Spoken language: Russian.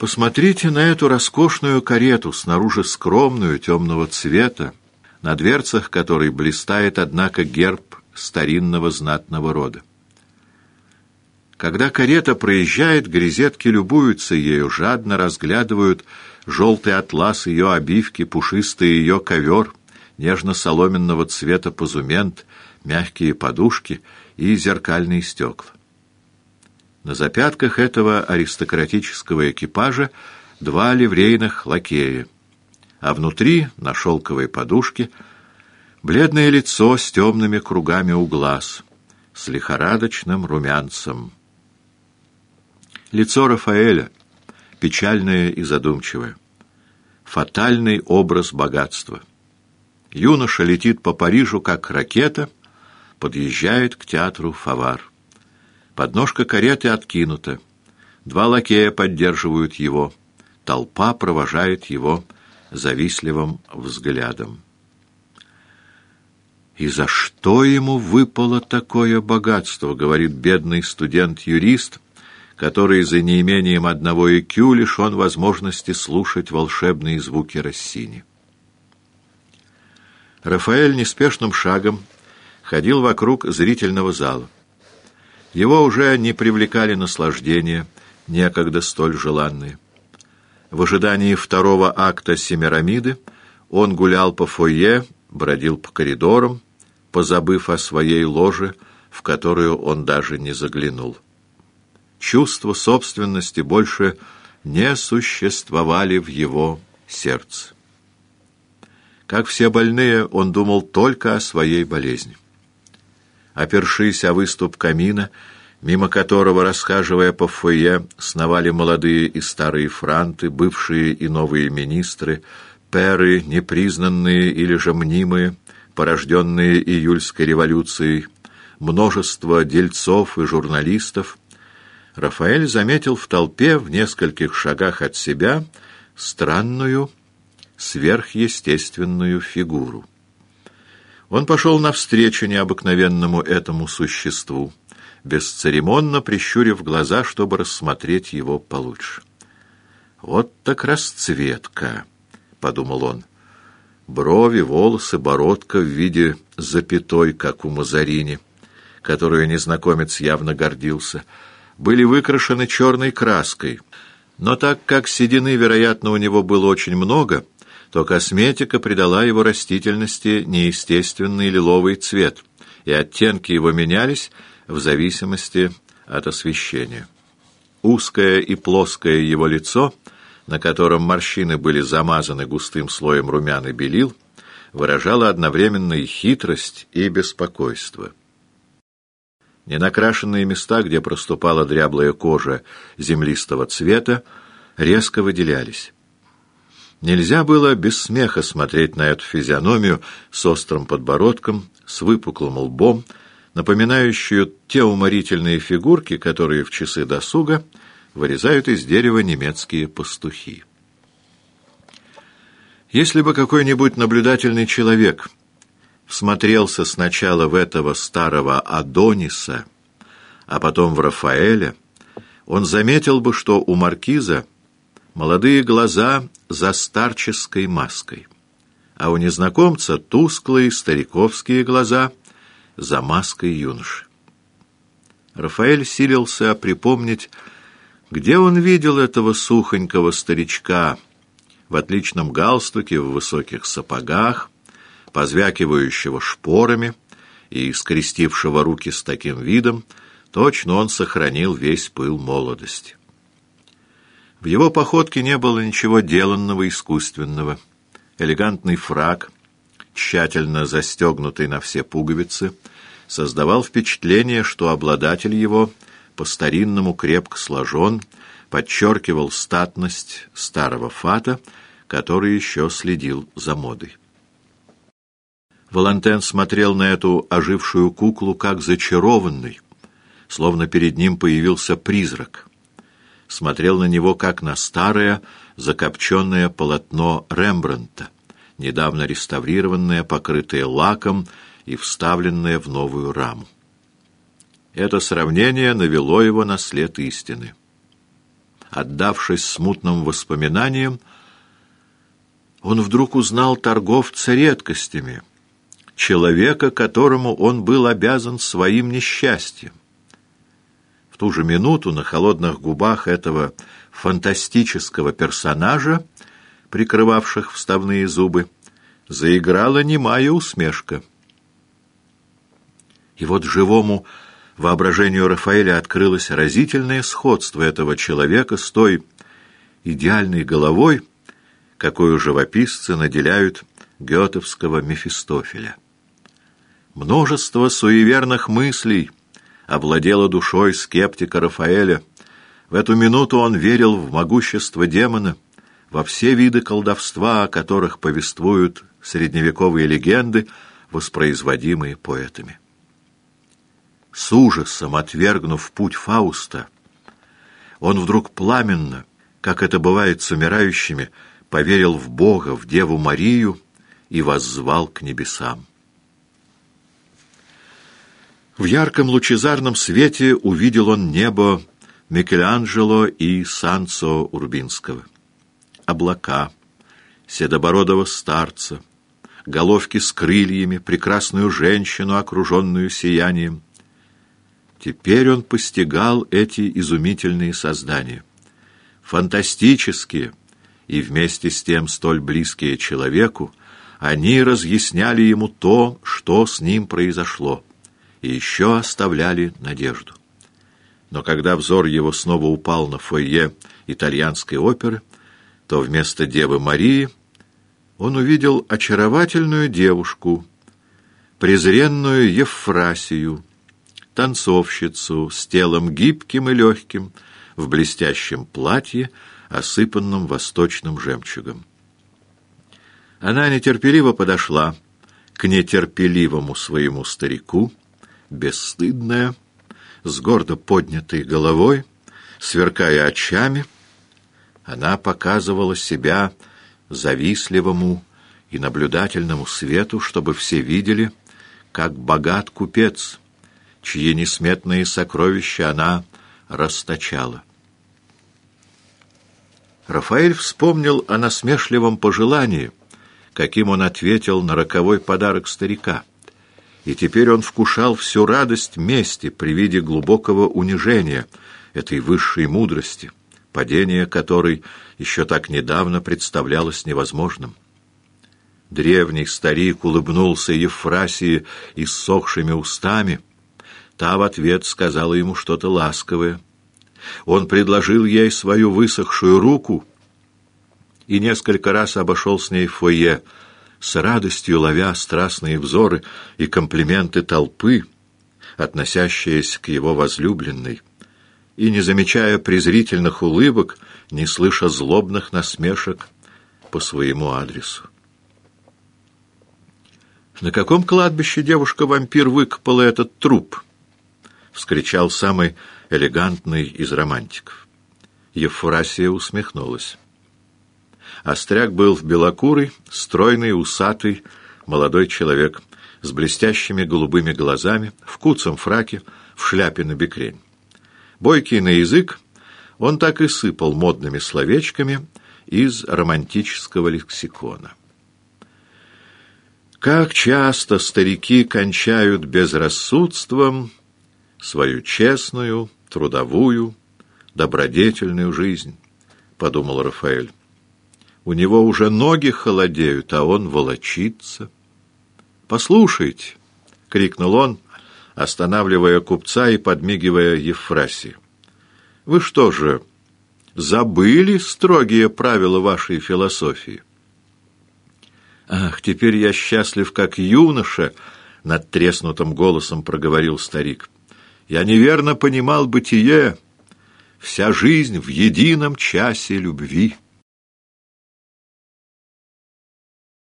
Посмотрите на эту роскошную карету, снаружи скромную, темного цвета, на дверцах которой блистает, однако, герб старинного знатного рода. Когда карета проезжает, грезетки любуются ею, жадно разглядывают желтый атлас ее обивки, пушистый ее ковер, нежно-соломенного цвета позумент, мягкие подушки и зеркальные стекла. На запятках этого аристократического экипажа два ливрейных лакея, а внутри, на шелковой подушке, бледное лицо с темными кругами у глаз, с лихорадочным румянцем. Лицо Рафаэля, печальное и задумчивое. Фатальный образ богатства. Юноша летит по Парижу, как ракета, подъезжает к театру «Фавар». Подножка кареты откинута. Два лакея поддерживают его. Толпа провожает его завистливым взглядом. «И за что ему выпало такое богатство?» — говорит бедный студент-юрист, который за неимением одного икю лишен возможности слушать волшебные звуки Рассини. Рафаэль неспешным шагом ходил вокруг зрительного зала. Его уже не привлекали наслаждения, некогда столь желанные. В ожидании второго акта Семирамиды он гулял по фойе, бродил по коридорам, позабыв о своей ложе, в которую он даже не заглянул. Чувство собственности больше не существовали в его сердце. Как все больные, он думал только о своей болезни опершись о выступ камина, мимо которого, расхаживая по фойе, сновали молодые и старые франты, бывшие и новые министры, перы, непризнанные или же мнимые, порожденные июльской революцией, множество дельцов и журналистов, Рафаэль заметил в толпе в нескольких шагах от себя странную, сверхъестественную фигуру. Он пошел навстречу необыкновенному этому существу, бесцеремонно прищурив глаза, чтобы рассмотреть его получше. «Вот так расцветка», — подумал он. Брови, волосы, бородка в виде запятой, как у Мазарини, которую незнакомец явно гордился, были выкрашены черной краской. Но так как седины, вероятно, у него было очень много — то косметика придала его растительности неестественный лиловый цвет, и оттенки его менялись в зависимости от освещения. Узкое и плоское его лицо, на котором морщины были замазаны густым слоем румян и белил, выражало одновременно и хитрость, и беспокойство. Ненакрашенные места, где проступала дряблая кожа землистого цвета, резко выделялись. Нельзя было без смеха смотреть на эту физиономию с острым подбородком, с выпуклым лбом, напоминающую те уморительные фигурки, которые в часы досуга вырезают из дерева немецкие пастухи. Если бы какой-нибудь наблюдательный человек всмотрелся сначала в этого старого Адониса, а потом в Рафаэля, он заметил бы, что у маркиза молодые глаза за старческой маской, а у незнакомца тусклые стариковские глаза за маской юноши. Рафаэль силился припомнить, где он видел этого сухонького старичка в отличном галстуке, в высоких сапогах, позвякивающего шпорами и скрестившего руки с таким видом, точно он сохранил весь пыл молодости. В его походке не было ничего деланного, искусственного. Элегантный фраг, тщательно застегнутый на все пуговицы, создавал впечатление, что обладатель его по-старинному крепко сложен, подчеркивал статность старого фата, который еще следил за модой. Валантен смотрел на эту ожившую куклу как зачарованный, словно перед ним появился призрак — смотрел на него как на старое закопченное полотно Рембрандта, недавно реставрированное, покрытое лаком и вставленное в новую раму. Это сравнение навело его на след истины. отдавшись смутным воспоминаниям, он вдруг узнал торговца редкостями, человека, которому он был обязан своим несчастьем. Ту же минуту на холодных губах этого фантастического персонажа, прикрывавших вставные зубы, заиграла немая усмешка. И вот живому воображению Рафаэля открылось разительное сходство этого человека с той идеальной головой, какую живописцы наделяют гетовского Мефистофеля. Множество суеверных мыслей овладело душой скептика Рафаэля. В эту минуту он верил в могущество демона, во все виды колдовства, о которых повествуют средневековые легенды, воспроизводимые поэтами. С ужасом отвергнув путь Фауста, он вдруг пламенно, как это бывает с умирающими, поверил в Бога, в Деву Марию и воззвал к небесам. В ярком лучезарном свете увидел он небо Микеланджело и Санцо Урбинского. Облака, седобородого старца, головки с крыльями, прекрасную женщину, окруженную сиянием. Теперь он постигал эти изумительные создания. Фантастические и вместе с тем столь близкие человеку, они разъясняли ему то, что с ним произошло, и еще оставляли надежду. Но когда взор его снова упал на фойе итальянской оперы, то вместо Девы Марии он увидел очаровательную девушку, презренную Евфрасию, танцовщицу с телом гибким и легким, в блестящем платье, осыпанном восточным жемчугом. Она нетерпеливо подошла к нетерпеливому своему старику, бесстыдная, с гордо поднятой головой, сверкая очами, она показывала себя завистливому и наблюдательному свету, чтобы все видели, как богат купец, чьи несметные сокровища она расточала. Рафаэль вспомнил о насмешливом пожелании, каким он ответил на роковой подарок старика, и теперь он вкушал всю радость мести при виде глубокого унижения этой высшей мудрости — падение которой еще так недавно представлялось невозможным. Древний старик улыбнулся Ефрасии иссохшими устами. Та в ответ сказала ему что-то ласковое. Он предложил ей свою высохшую руку и несколько раз обошел с ней фойе, с радостью ловя страстные взоры и комплименты толпы, относящиеся к его возлюбленной и не замечая презрительных улыбок, не слыша злобных насмешек по своему адресу. «На каком кладбище девушка-вампир выкопала этот труп?» — вскричал самый элегантный из романтиков. Евфрасия усмехнулась. Остряк был в белокурый, стройный, усатый, молодой человек с блестящими голубыми глазами, в куцом фраке, в шляпе на бекрень. Бойкий на язык, он так и сыпал модными словечками из романтического лексикона. Как часто старики кончают безрассудством свою честную, трудовую, добродетельную жизнь, — подумал Рафаэль. У него уже ноги холодеют, а он волочится. «Послушайте!» — крикнул он — останавливая купца и подмигивая Ефраси. «Вы что же, забыли строгие правила вашей философии?» «Ах, теперь я счастлив, как юноша!» — над треснутым голосом проговорил старик. «Я неверно понимал бытие. Вся жизнь в едином часе любви».